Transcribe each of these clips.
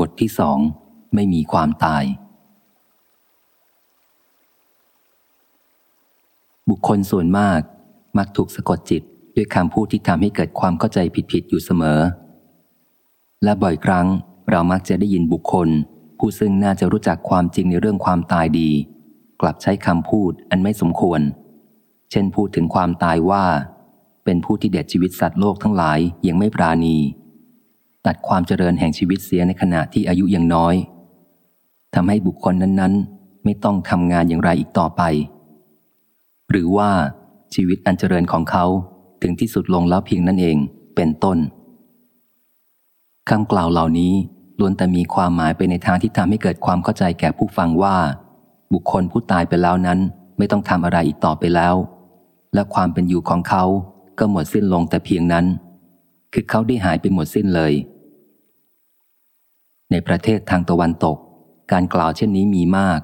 บทที่สองไม่มีความตาย บุคคลส่วนมาก มักถูกสะกดจิตด้วยคำพูดที่ทำให้เกิดความเข้าใจผิดๆอยู่เสมอ และบ่อยครั้งเรามักจะได้ยินบุคคล ผู้ซึ่งน่าจะรู้จักความจริงในเรื่องความตายดี กลับใช้คำพูดอันไม่สมควร เช่นพูดถึงความตายว่า เป็นผู้ที่เด็ดชีวิตสัตว์โลกทั้งหลายยังไม่ปราณี ตัดความเจริญแห่งชีวิตเสียในขณะที่อายุยังน้อยทำให้บุคคลนั้นๆ ไม่ต้องทำงานอย่างไรอีกต่อไป หรือว่าชีวิตอันเจริญของเขาถึงที่สุดลงแล้วเพียงนั่นเองเป็นต้นคำกล่าวเหล่านี้ล้วนแต่มีความหมายไปในทางที่ทำให้เกิดความเข้าใจแก่ผู้ฟังว่า บุคคลผู้ตายไปแล้วนั้น ไม่ต้องทำอะไรอีกต่อไปแล้ว และความเป็นอยู่ของเขาก็หมดสิ้นลงแต่เพียงนั้น คือเขาได้หายไปหมดสิ้นเลย ในประเทศทางตะวันตก การกล่าวเช่นนี้มีมาก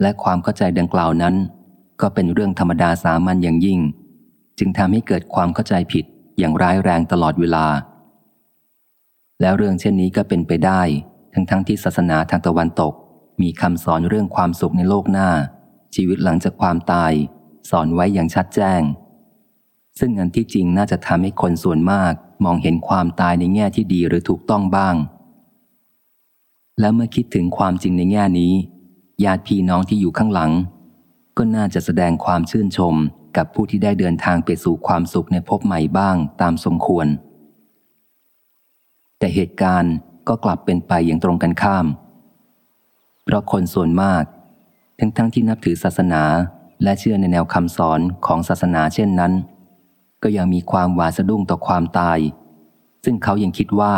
และความเข้าใจดังกล่าวนั้น ก็เป็นเรื่องธรรมดาสามัญอย่างยิ่ง จึงทำให้เกิดความเข้าใจผิดอย่างร้ายแรงตลอดเวลา แล้วเรื่องเช่นนี้ก็เป็นไปได้ ทั้งๆทที่ศาสนาทางตะวันตก มีคำสอนเรื่องความสุขในโลกหน้า ชีวิตหลังจากความตาย สอนไว้อย่างชัดแจ้ง ซึ่งอันที่จริงน่าจะทำให้คนส่วนมากมองเห็นความตายในแง่ที่ดีหรือถูกต้องบ้าง และเมื่อคิดถึงความจริงในแง่นี้ ญาติพี่น้องที่อยู่ข้างหลัง ก็น่าจะแสดงความชื่นชมกับผู้ที่ได้เดินทางไปสู่ความสุขในภพใหม่บ้างตามสมควร แต่เหตุการณ์ก็กลับเป็นไปอย่างตรงกันข้าม เพราะคนส่วนมาก ทั้งทั้งที่นับถือศาสนาและเชื่อในแนวคำสอนของศาสนาเช่นนั้น ก็ยังมีความหวาดสะดุ้งต่อความตาย ซึ่งเขายังคิดว่า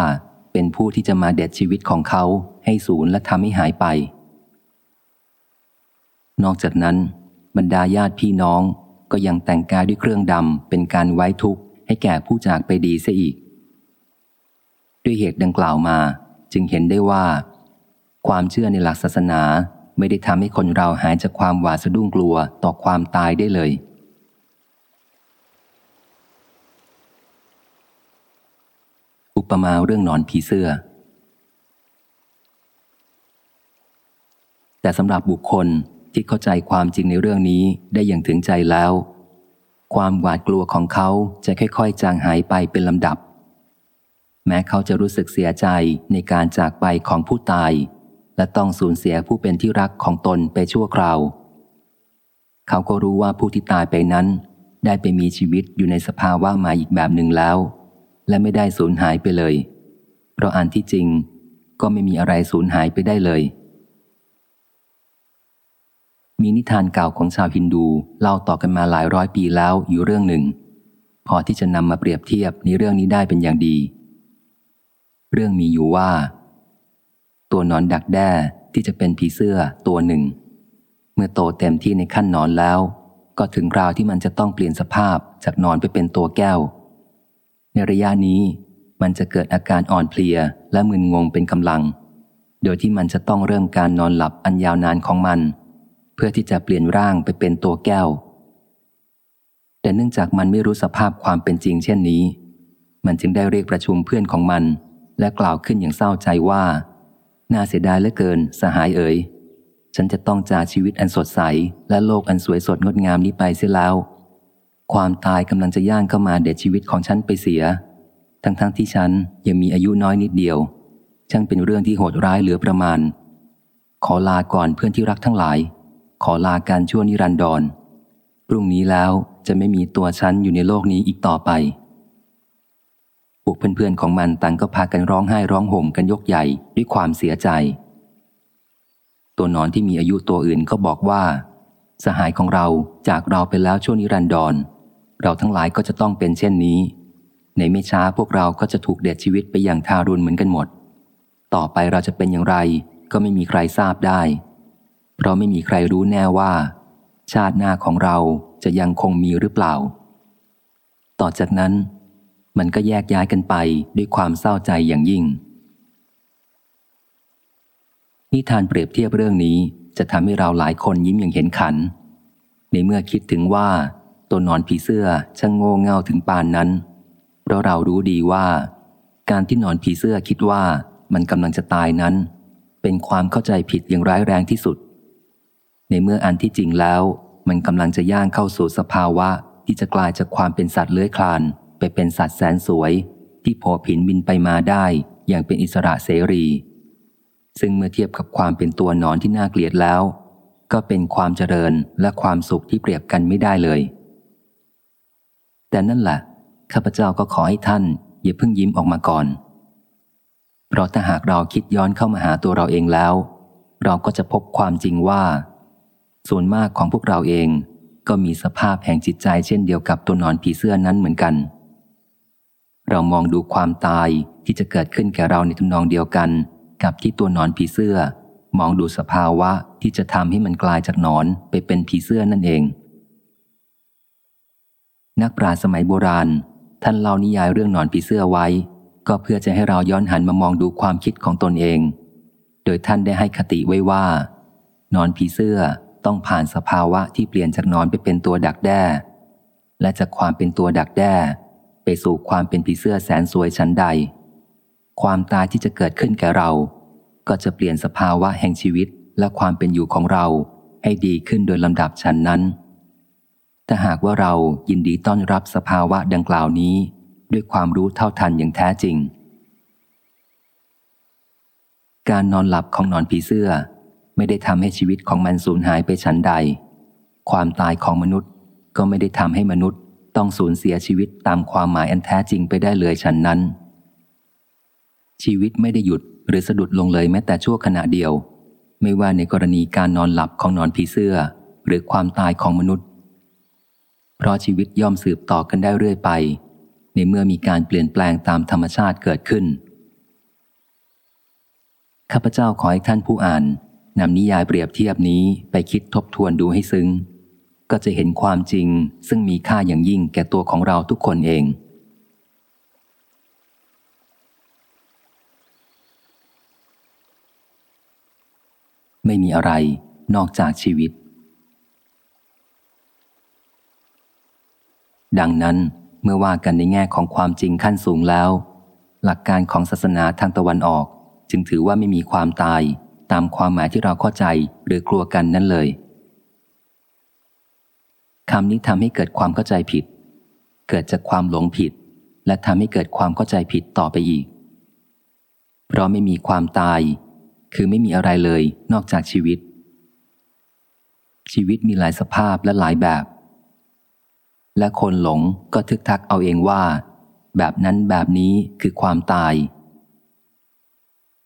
เป็นผู้ที่จะมาเด็ดชีวิตของเขา ให้สูญและทำให้หายไป นอกจากนั้น บรรดาญาติพี่น้องก็ยังแต่งกายด้วยเครื่องดำเป็นการไว้ทุกข์ให้แก่ผู้จากไปดีเสียอีก ด้วยเหตุดังกล่าวมาจึงเห็นได้ว่า ความเชื่อในหลักศาสนาไม่ได้ทำให้คนเราหายจากความหวาดสะดุ้งกลัวต่อความตายได้เลย อุปมาเรื่องนอนผีเสื้อ แต่สำหรับบุคคลที่เข้าใจความจริงในเรื่องนี้ได้อย่างถึงใจแล้ว ความหวาดกลัวของเขาจะค่อยๆ จางหายไปเป็นลำดับ แม้เขาจะรู้สึกเสียใจในการจากไปของผู้ตาย และต้องสูญเสียผู้เป็นที่รักของตนไปชั่วคราว เขาก็รู้ว่าผู้ที่ตายไปนั้น ได้ไปมีชีวิตอยู่ในสภาวะมาอีกแบบหนึ่งแล้ว และไม่ได้สูญหายไปเลย เพราะอันที่จริงก็ไม่มีอะไรสูญหายไปได้เลย มีนิทานเก่าของชาวฮินดูเล่าต่อกันมาหลายร้อยปีแล้วอยู่เรื่องหนึ่ง พอที่จะนำมาเปรียบเทียบในเรื่องนี้ได้เป็นอย่างดี เรื่องมีอยู่ว่า ตัวนอนดักแด้ที่จะเป็นผีเสื้อตัวหนึ่ง เมื่อโตเต็มที่ในขั้นนอนแล้ว ก็ถึงคราวที่มันจะต้องเปลี่ยนสภาพจากนอนไปเป็นตัวแก้ว ในระยะนี้มันจะเกิดอาการอ่อนเพลียและมึนงงเป็นกำลัง โดยที่มันจะต้องเริ่มการนอนหลับอันยาวนานของมัน พื่อที่จะเปลี่ยนร่างไปเป็นตัวแก้ว แต่เนื่องจากมันไม่รู้สภาพความเป็นจริงเช่นนี้ มันจึงได้เรียกประชุมเพื่อนของมัน และกล่าวขึ้นอย่างเศร้าใจว่า น่าเสียดายเหลือเกินสหายเอ๋ยฉันจะต้องจากชีวิตอันสดใส และโลกอันสวยสดงดงามนี้ไปเสียแล้ว ความตายกำลังจะย่างเข้ามาเด็ดชีวิตของฉันไปเสีย ทั้งๆทที่ฉันยังมีอายุน้อยนิดเดียว ช่างเป็นเรื่องที่โหดร้ายเหลือประมาณ ขอลาก่อนเพื่อนที่รักทั้งหลาย ขอลาการชั่วนิรันดร พรุ่งนี้แล้วจะไม่มีตัวฉันอยู่ในโลกนี้อีกต่อไปพวกเพื่อนๆของมันต่างก็พากันร้องไห้ร้องห่มกันยกใหญ่ด้วยความเสียใจ ตัวนอนที่มีอายุตัวอื่นก็บอกว่า สหายของเราจากเราไปแล้วช่วงนิรันดร เราทั้งหลายก็จะต้องเป็นเช่นนี้ ในไม่ช้าพวกเราก็จะถูกเด็ดชีวิตไปอย่างทารุณเหมือนกันหมด ต่อไปเราจะเป็นอย่างไรก็ไม่มีใครทราบได้ เพราะไม่มีใครรู้แน่ว่า ชาติหน้าของเราจะยังคงมีหรือเปล่า ต่อจากนั้น มันก็แยกย้ายกันไปด้วยความเศร้าใจอย่างยิ่ง นิทานเปรียบเทียบเรื่องนี้จะทำให้เราหลายคนยิ้มอย่างเห็นขัน ในเมื่อคิดถึงว่าตัวนอนผีเสื้อช่างโง่เง่าถึงปานนั้น เพราะเรารู้ดีว่า การที่นอนผีเสื้อคิดว่ามันกำลังจะตายนั้น เป็นความเข้าใจผิดอย่างร้ายแรงที่สุด ในเมื่ออันที่จริงแล้ว มันกำลังจะย่างเข้าสู่สภาวะ ที่จะกลายจากความเป็นสัตว์เลื้อยคลาน ไปเป็นสัตว์แสนสวย ที่โผผินบินไปมาได้อย่างเป็นอิสระเสรี ซึ่งเมื่อเทียบกับความเป็นตัวนอนที่น่าเกลียดแล้ว ก็เป็นความเจริญและความสุขที่เปรียบกันไม่ได้เลย แต่นั่นแหละข้าพเจ้าก็ขอให้ท่านอย่าเพิ่งยิ้มออกมาก่อน เพราะถ้าหากเราคิดย้อนเข้ามาหาตัวเราเองแล้ว เราก็จะพบความจริงว่า ส่วนมากของพวกเราเอง ก็มีสภาพแห่งจิตใจเช่นเดียวกับตัวนอนผีเสื้อนั้นเหมือนกัน เรามองดูความตายที่จะเกิดขึ้นแก่เราในทำนองเดียวกัน กับที่ตัวนอนผีเสื้อ มองดูสภาวะที่จะทำให้มันกลายจากนอนไปเป็นผีเสื้อนั่นเอง นักปราชญ์สมัยโบราณ ท่านเล่านิยายเรื่องนอนผีเสื้อไว้ ก็เพื่อจะให้เราย้อนหันมามองดูความคิดของตนเอง โดยท่านได้ให้คติไว้ว่านอนผีเสื้อ ต้องผ่านสภาวะที่เปลี่ยนจากนอนไปเป็นตัวดักแด้ และจากความเป็นตัวดักแด้ ไปสู่ความเป็นผีเสื้อแสนสวยชั้นใด ความตายที่จะเกิดขึ้นแก่เรา ก็จะเปลี่ยนสภาวะแห่งชีวิตและความเป็นอยู่ของเราให้ดีขึ้นโดยลำดับชั้นนั้นถ้าหากว่าเรายินดีต้อนรับสภาวะดังกล่าวนี้ ด้วยความรู้เท่าทันอย่างแท้จริง การนอนหลับของนอนผีเสื้อ ไม่ได้ทำให้ชีวิตของมันสูญหายไปชั้นใด ความตายของมนุษย์ ก็ไม่ได้ทำให้มนุษย์ต้องสูญเสียชีวิตตามความหมายอันแท้จริงไปได้เลยชั้นนั้น ชีวิตไม่ได้หยุดหรือสะดุดลงเลยแม้แต่ชั่วขณะเดียว ไม่ว่าในกรณีการนอนหลับของนอนผีเสื้อ หรือความตายของมนุษย์ เพราะชีวิตย่อมสืบต่อกันได้เรื่อยไป ในเมื่อมีการเปลี่ยนแปลงตามธรรมชาติเกิดขึ้นข้าพเจ้าขอให้ท่านผู้อ่าน นำนิยายเปรียบเทียบนี้ไปคิดทบทวนดูให้ซึ้ง ก็จะเห็นความจริงซึ่งมีค่าอย่างยิ่งแก่ตัวของเราทุกคนเอง ไม่มีอะไรนอกจากชีวิต ดังนั้นเมื่อว่ากันในแง่ของความจริงขั้นสูงแล้ว หลักการของศาสนาทางตะวันออก จึงถือว่าไม่มีความตาย ตามความหมายที่เราเข้าใจหรือกลัวกันนั่นเลยคำนี้ทำให้เกิดความเข้าใจผิด เกิดจากความหลงผิด และทำให้เกิดความเข้าใจผิดต่อไปอีก เพราะไม่มีความตาย คือไม่มีอะไรเลยนอกจากชีวิต ชีวิตมีหลายสภาพและหลายแบบ และคนหลงก็ทึกทักเอาเองว่า แบบนั้นแบบนี้คือความตาย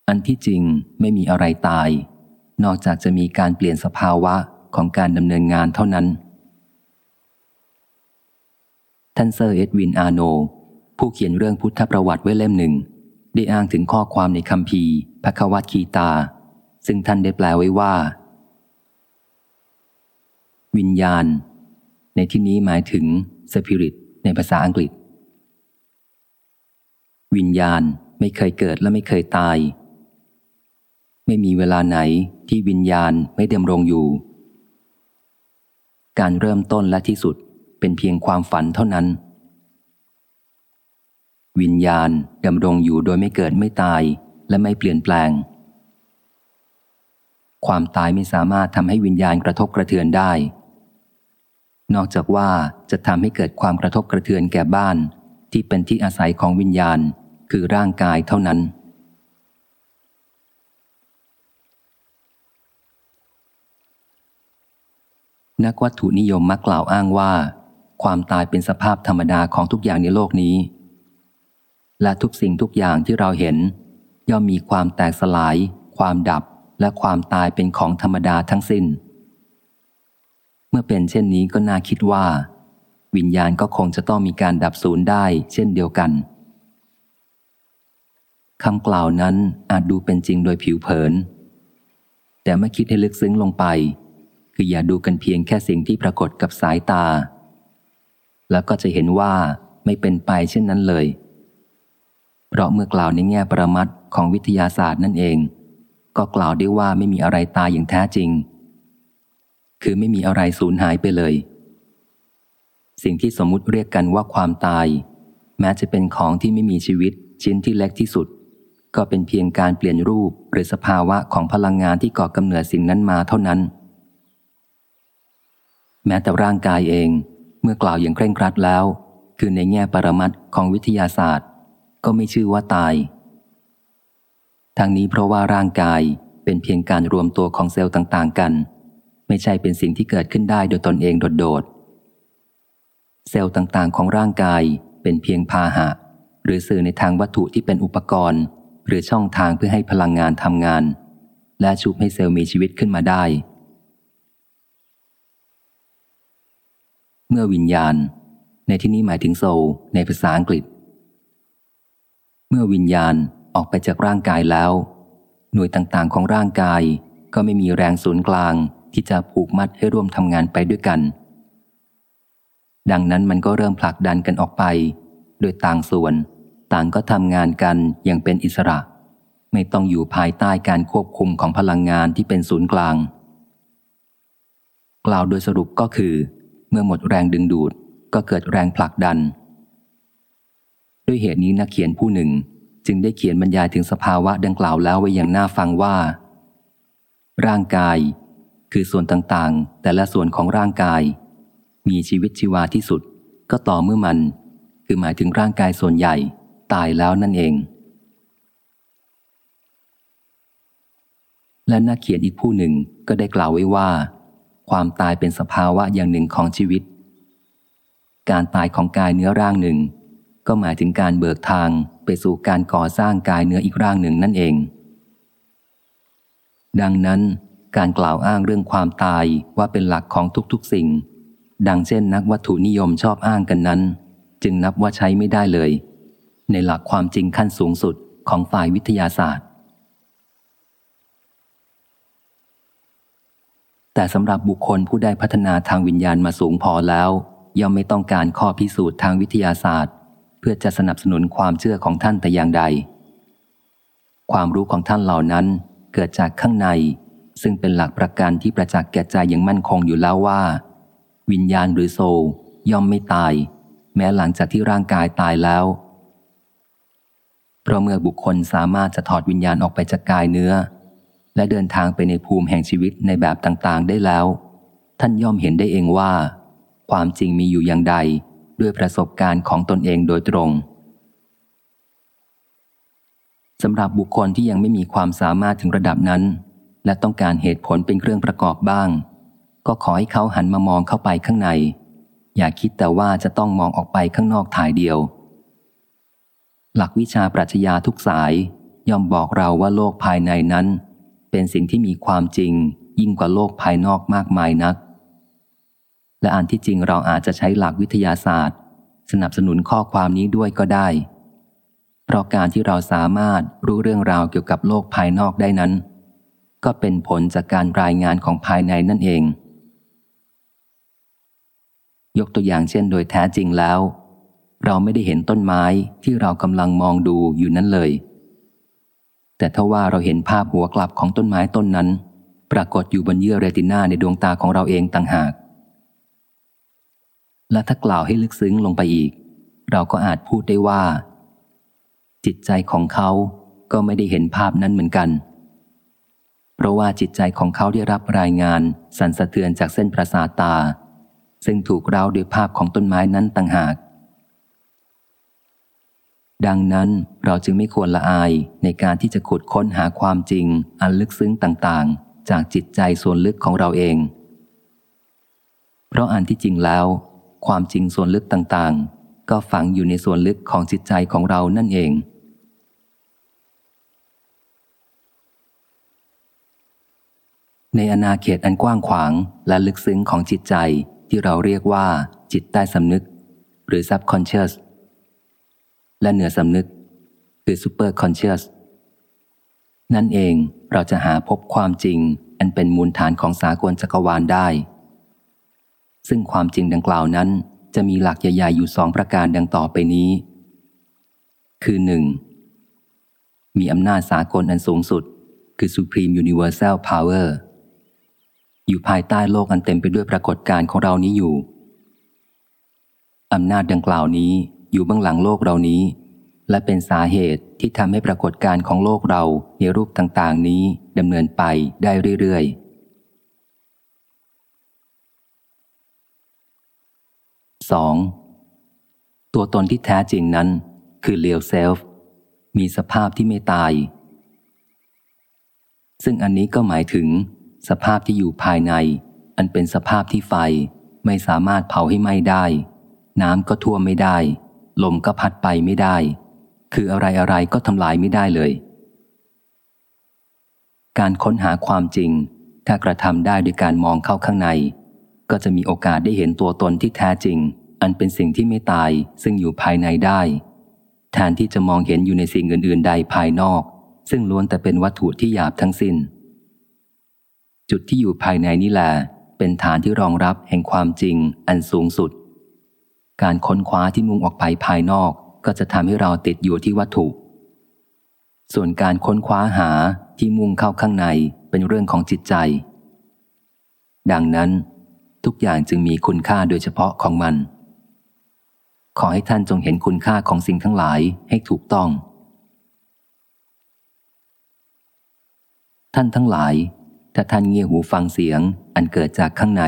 อันที่จริงไม่มีอะไรตาย นอกจากจะมีการเปลี่ยนสภาวะของการดำเนินงานเท่านั้น ท่านเซอร์เอ็ดวินอาโน ผู้เขียนเรื่องพุทธประวัติไว้เล่มหนึ่ง ได้อ้างถึงข้อความในคำพีพระควัตคีตา ซึ่งท่านได้แปลไว้ว่า วิญญาณ ในที่นี้หมายถึงสปิริตในภาษาอังกฤษ วิญญาณไม่เคยเกิดและไม่เคยตาย ไม่มีเวลาไหนที่วิญญาณไม่ดำรงอยู่ การเริ่มต้นและที่สุดเป็นเพียงความฝันเท่านั้น วิญญาณดำรงอยู่โดยไม่เกิดไม่ตายและไม่เปลี่ยนแปลง ความตายไม่สามารถทำให้วิญญาณกระทบกระเทือนได้ นอกจากว่าจะทำให้เกิดความกระทบกระเทือนแก่บ้านที่เป็นที่อาศัยของวิญญาณคือร่างกายเท่านั้น นักวัตถุนิยมมักกล่าวอ้างว่า ความตายเป็นสภาพธรรมดาของทุกอย่างในโลกนี้ และทุกสิ่งทุกอย่างที่เราเห็น ย่อมมีความแตกสลาย ความดับและความตายเป็นของธรรมดาทั้งสิน้น เมื่อเป็นเช่นนี้ก็น่าคิดว่า วิญญาณก็คงจะต้องมีการดับสูญได้ เช่นเดียวกันคำกล่าวนั้นอาจดูเป็นจริงโดยผิวเผิน แต่เมื่อคิดให้ลึกซึ้งลงไป คืออย่าดูกันเพียงแค่สิ่งที่ปรากฏกับสายตา แล้วก็จะเห็นว่าไม่เป็นไปเช่นนั้นเลย เพราะเมื่อกล่าวในแง่ประมัดของวิทยาศาสตร์นั่นเอง ก็กล่าวได้ว่าไม่มีอะไรตายอย่างแท้จริง คือไม่มีอะไรสูญหายไปเลย สิ่งที่สมมุติเรียกกันว่าความตาย แม้จะเป็นของที่ไม่มีชีวิตชิ้นที่เล็กที่สุด ก็เป็นเพียงการเปลี่ยนรูปหรือสภาวะของพลังงานที่ก่อกำเนิดสิ่งนั้นมาเท่านั้น แม้แต่ร่างกายเอง เมื่อกล่าวอย่างเคร่งครัดแล้ว คือในแง่ปรมัตของวิทยาศาสตร์ ก็ไม่ชื่อว่าตายทางนี้เพราะว่าร่างกายเป็นเพียงการรวมตัวของเซลล์ต่าง ๆ กัน ไม่ใช่เป็นสิ่งที่เกิดขึ้นได้โดยตนเองโดดๆเซลล์ต่างๆ ของร่างกายเป็นเพียงพาหะ หรือสื่อในทางวัตถุที่เป็นอุปกรณ์ หรือช่องทางเพื่อให้พลังงานทำงาน และชุบให้เซลล์มีชีวิตขึ้นมาได้ เมื่อวิญญาณ ในที่นี้หมายถึงโซลในภาษาอังกฤษ เมื่อวิญญาณออกไปจากร่างกายแล้ว หน่วยต่างๆของร่างกายก็ไม่มีแรงศูนย์กลางที่จะผูกมัดให้ร่วมทำงานไปด้วยกัน ดังนั้นมันก็เริ่มผลักดันกันออกไป โดยต่างส่วน ต่างก็ทำงานกันอย่างเป็นอิสระ ไม่ต้องอยู่ภายใต้การควบคุมของพลังงานที่เป็นศูนย์กลาง กล่าวโดยสรุปก็คือ มื่อหมดแรงดึงดูดก็เกิดแรงผลักดัน ด้วยเหตุนี้นักเขียนผู้หนึ่งจึงได้เขียนบรรยายถึงสภาวะดังกล่าวแล้วไว้อย่างน่าฟังว่า ร่างกาย คือส่วนต่างๆ แต่ละส่วนของร่างกาย มีชีวิตชีวาที่สุด ก็ต่อเมื่อมัน คือหมายถึงร่างกายส่วนใหญ่ ตายแล้วนั่นเอง และนักเขียนอีกผู้หนึ่งก็ได้กล่าวไว้ว่า ความตายเป็นสภาวะอย่างหนึ่งของชีวิต การตายของกายเนื้อร่างหนึ่ง ก็หมายถึงการเบิกทางไปสู่การก่อสร้างกายเนื้ออีกร่างหนึ่งนั่นเอง ดังนั้น การกล่าวอ้างเรื่องความตายว่าเป็นหลักของทุกๆสิ่ง ดังเช่นนักวัตถุนิยมชอบอ้างกันนั้น จึงนับว่าใช้ไม่ได้เลย ในหลักความจริงขั้นสูงสุดของฝ่ายวิทยาศาสตร์ แต่สำหรับบุคคลผู้ได้พัฒนาทางวิญญาณมาสูงพอแล้ว ย่อมไม่ต้องการข้อพิสูจน์ทางวิทยาศาสตร์ เพื่อจะสนับสนุนความเชื่อของท่านแต่อย่างใด ความรู้ของท่านเหล่านั้นเกิดจากข้างใน ซึ่งเป็นหลักประกันที่ประจักษ์แก่ใจอย่างมั่นคงอยู่แล้วว่า วิญญาณหรือโซย่อมไม่ตาย แม้หลังจากที่ร่างกายตายแล้วเพราะเมื่อบุคคลสามารถจะถอดวิญญาณออกไปจากกายเนื้อ และเดินทางไปในภูมิแห่งชีวิตในแบบต่างๆ ได้แล้ว ท่านย่อมเห็นได้เองว่า ความจริงมีอยู่อย่างใดด้วยประสบการณ์ของตนเองโดยตรงสำหรับบุคคลที่ยังไม่มีความสามารถถึงระดับนั้น และต้องการเหตุผลเป็นเครื่องประกอบบ้าง ก็ขอให้เขาหันมามองเข้าไปข้างใน อย่าคิดแต่ว่าจะต้องมองออกไปข้างนอกถ่ายเดียว หลักวิชาปรัชญาทุกสายย่อมบอกเราว่าโลกภายในนั้น เป็นสิ่งที่มีความจริง ยิ่งกว่าโลกภายนอกมากมายนัก และอันที่จริงเราอาจจะใช้หลักวิทยาศาสตร์ สนับสนุนข้อความนี้ด้วยก็ได้ เพราะการที่เราสามารถรู้เรื่องราวเกี่ยวกับโลกภายนอกได้นั้น ก็เป็นผลจากการรายงานของภายในนั่นเอง ยกตัวอย่างเช่นโดยแท้จริงแล้ว เราไม่ได้เห็นต้นไม้ที่เรากำลังมองดูอยู่นั้นเลย แต่ถ้าว่าเราเห็นภาพหัวกลับของต้นไม้ต้นนั้น ปรากฏอยู่บนเยื่อเรตินาในดวงตาของเราเองต่างหาก และถ้ากล่าวให้ลึกซึ้งลงไปอีก เราก็อาจพูดได้ว่า จิตใจของเขาก็ไม่ได้เห็นภาพนั้นเหมือนกัน เพราะว่าจิตใจของเขาได้รับรายงานสั่นสะเทือนจากเส้นประสาทตา ซึ่งถูกเราด้วยภาพของต้นไม้นั้นต่างหาก ดังนั้นเราจึงไม่ควรละอายในการที่จะขุดค้นหาความจริง อันลึกซึ้งต่างๆ จากจิตใจส่วนลึกของเราเอง เพราะอันที่จริงแล้ว ความจริงส่วนลึกต่างๆ ก็ฝังอยู่ในส่วนลึกของจิตใจของเรานั่นเอง ในอนาเขตอันกว้างขวางและลึกซึ้งของจิตใจที่เราเรียกว่าจิตใต้สำนึก หรือ subconscious และเหนือสำนึก คือ superconscious นั่นเองเราจะหาพบความจริง อันเป็นมูลฐานของสากลจักรวาลได้ ซึ่งความจริงดังกล่าวนั้น จะมีหลักใหญ่ๆอยู่สองประการดังต่อไปนี้ คือหนึ่งมีอำนาจสากลอันสูงสุด คือ supreme universal power อยู่ภายใต้โลกอันเต็มไปด้วยปรากฏการณ์ของเรานี้อยู่ อำนาจดังกล่าวนี้ อยู่เบื้องหลังโลกเรานี้ และเป็นสาเหตุที่ทำให้ปรากฏการของโลกเราในรูปต่างๆ นี้ดำเนินไปได้เรื่อยๆ 2. ตัวตนที่แท้จริงนั้น คือเลียวเซลฟ์มีสภาพที่ไม่ตาย ซึ่งอันนี้ก็หมายถึง สภาพที่อยู่ภายใน อันเป็นสภาพที่ไฟไม่สามารถเผาให้ไหม้ได้ น้ำก็ท่วมไม่ได้ ลมก็พัดไปไม่ได้ คืออะไรอะไรก็ทำลายไม่ได้เลย การค้นหาความจริง ถ้ากระทำได้ด้วยการมองเข้าข้างใน ก็จะมีโอกาสได้เห็นตัวตนที่แท้จริง อันเป็นสิ่งที่ไม่ตายซึ่งอยู่ภายในได้ แทนที่จะมองเห็นอยู่ในสิ่งอื่น ๆ ใดภายนอก ซึ่งล้วนแต่เป็นวัตถุที่หยาบทั้งสิน้น จุดที่อยู่ภายในนี่แหละเป็นฐานที่รองรับแห่งความจริงอันสูงสุด การค้นคว้าที่มุ่งออกไปภายนอกก็จะทำให้เราติดอยู่ที่วัตถุ ส่วนการค้นคว้าหาที่มุ่งเข้าข้างในเป็นเรื่องของจิตใจ ดังนั้น ทุกอย่างจึงมีคุณค่าโดยเฉพาะของมัน ขอให้ท่านจงเห็นคุณค่าของสิ่งทั้งหลายให้ถูกต้อง ท่านทั้งหลาย ถ้าท่านเงี่ยหูฟังเสียงอันเกิดจากข้างใน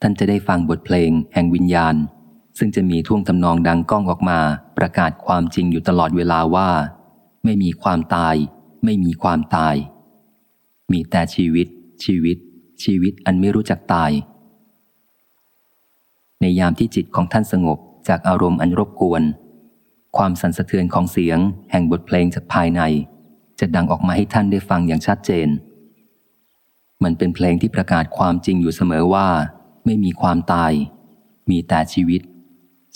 ท่านจะได้ฟังบทเพลงแห่งวิญญาณ ซึ่งจะมีท่วงทำนองดังก้องออกมา ประกาศความจริงอยู่ตลอดเวลาว่า ไม่มีความตาย ไม่มีความตาย มีแต่ชีวิต ชีวิต ชีวิตอันไม่รู้จักตาย ในยามที่จิตของท่านสงบจากอารมณ์อันรบกวน ความสั่นสะเทือนของเสียง แห่งบทเพลงจากภายใน จะดังออกมาให้ท่านได้ฟังอย่างชัดเจน มันเป็นเพลงที่ประกาศความจริงอยู่เสมอว่า ไม่มีความตาย มีแต่ชีวิต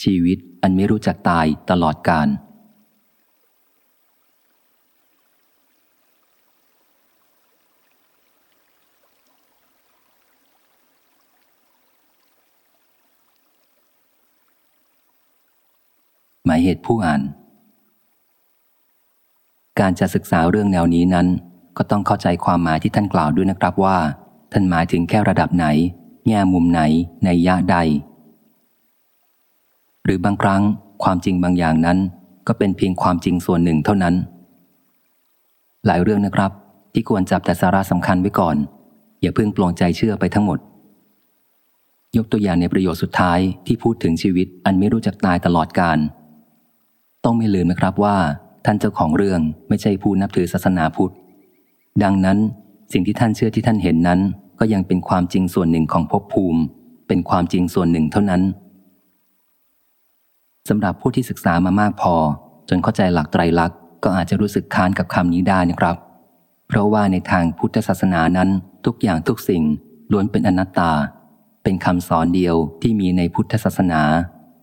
ชีวิตอันไม่รู้จักตายตลอดกาลหมายเหตุผู้อ่าน การจะศึกษาเรื่องแนวนี้นั้น ก็ต้องเข้าใจความหมายที่ท่านกล่าวด้วยนะครับว่า ท่านหมายถึงแค่ระดับไหน แง่มุมไหนในยะใด หรือบางครั้งความจริงบางอย่างนั้น ก็เป็นเพียงความจริงส่วนหนึ่งเท่านั้น หลายเรื่องนะครับ ที่ควรจับแต่สาระสำคัญไว้ก่อน อย่าเพิ่งปลงใจเชื่อไปทั้งหมด ยกตัวอย่างในประโยชน์สุดท้ายที่พูดถึงชีวิตอันไม่รู้จักตายตลอดกาลต้องไม่ลืมนะครับว่า ท่านเจ้าของเรื่องไม่ใช่ผู้นับถือศาสนาพุทธ ดังนั้นสิ่งที่ท่านเชื่อที่ท่านเห็นนั้น ก็ยังเป็นความจริงส่วนหนึ่งของภพภูมิ เป็นความจริงส่วนหนึ่งเท่านั้น สำหรับผู้ที่ศึกษามามากพอ จนเข้าใจหลักไตรลักษณ์ก็อาจจะรู้สึกค้านกับคำนี้ได้นะครับ เพราะว่าในทางพุทธศาสนานั้นทุกอย่างทุกสิ่งล้วนเป็นอนัตตา เป็นคำสอนเดียวที่มีในพุทธศาสนา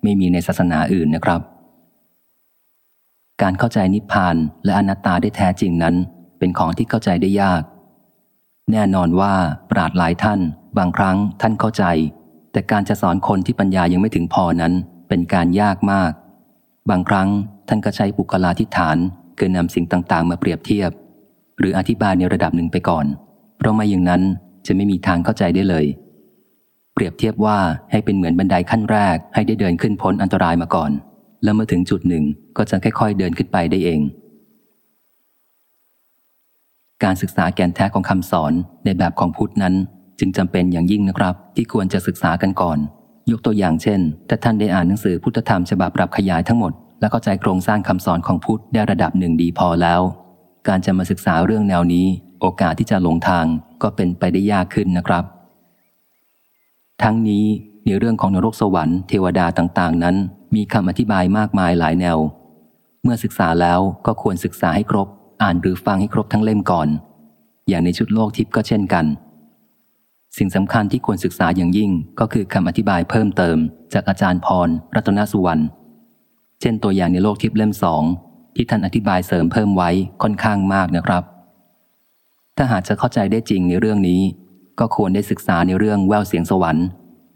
ไม่มีในศาสนาอื่นนะครับ การเข้าใจนิพพานและอนัตตาได้แท้จริงนั้น เป็นของที่เข้าใจได้ยาก แน่นอนว่าปราดหลายท่าน บางครั้งท่านเข้าใจ แต่การจะสอนคนที่ปัญญายังไม่ถึงพอนั้น เป็นการยากมาก บางครั้งท่านก็ใช้บุคลาธิฐานเกินนำสิ่งต่างๆ มาเปรียบเทียบ หรืออธิบายในระดับหนึ่งไปก่อน เพราะไม่อย่างนั้นจะไม่มีทางเข้าใจได้เลย เปรียบเทียบว่าให้เป็นเหมือนบันไดขั้นแรก ให้ได้เดินขึ้นพ้นอันตรายมาก่อน แล้วเมื่อถึงจุดหนึ่งก็จะค่อยๆเดินขึ้นไปได้เอง การศึกษาแกนแท้ของคำสอนในแบบของพุทธนั้น จึงจำเป็นอย่างยิ่งนะครับ ที่ควรจะศึกษากันก่อน ยกตัวอย่างเช่น ถ้าท่านได้อ่านหนังสือพุทธธรรมฉบับปรับขยายทั้งหมด และเข้าใจโครงสร้างคำสอนของพุทธได้ระดับหนึ่งดีพอแล้ว การจะมาศึกษาเรื่องแนวนี้ โอกาสที่จะหลงทางก็เป็นไปได้ยากขึ้นนะครับ ทั้งนี้ในเรื่องของนรกสวรรค์เทวดาต่างๆ นั้น มีคำอธิบายมากมายหลายแนว เมื่อศึกษาแล้วก็ควรศึกษาให้ครบ อ่านหรือฟังให้ครบทั้งเล่มก่อน อย่างในชุดโลกทิพย์ก็เช่นกัน สิ่งสำคัญที่ควรศึกษาอย่างยิ่งก็คือคำอธิบายเพิ่มเติม จากอาจารย์พร รัตนสุวรรณ เช่นตัวอย่างในโลกทิพย์เล่มสองที่ท่านอธิบายเสริมเพิ่มไว้ค่อนข้างมากนะครับ ถ้าหากจะเข้าใจได้จริงในเรื่องนี้ ก็ควรได้ศึกษาในเรื่องแววเสียงสวรรค์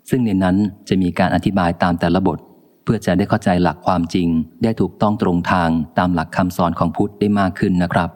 ซึ่งในนั้นจะมีการอธิบายตามแต่ละบท เพื่อจะได้เข้าใจหลักความจริง ได้ถูกต้องตรงทางตามหลักคำสอนของพุทธได้มากขึ้นนะครับ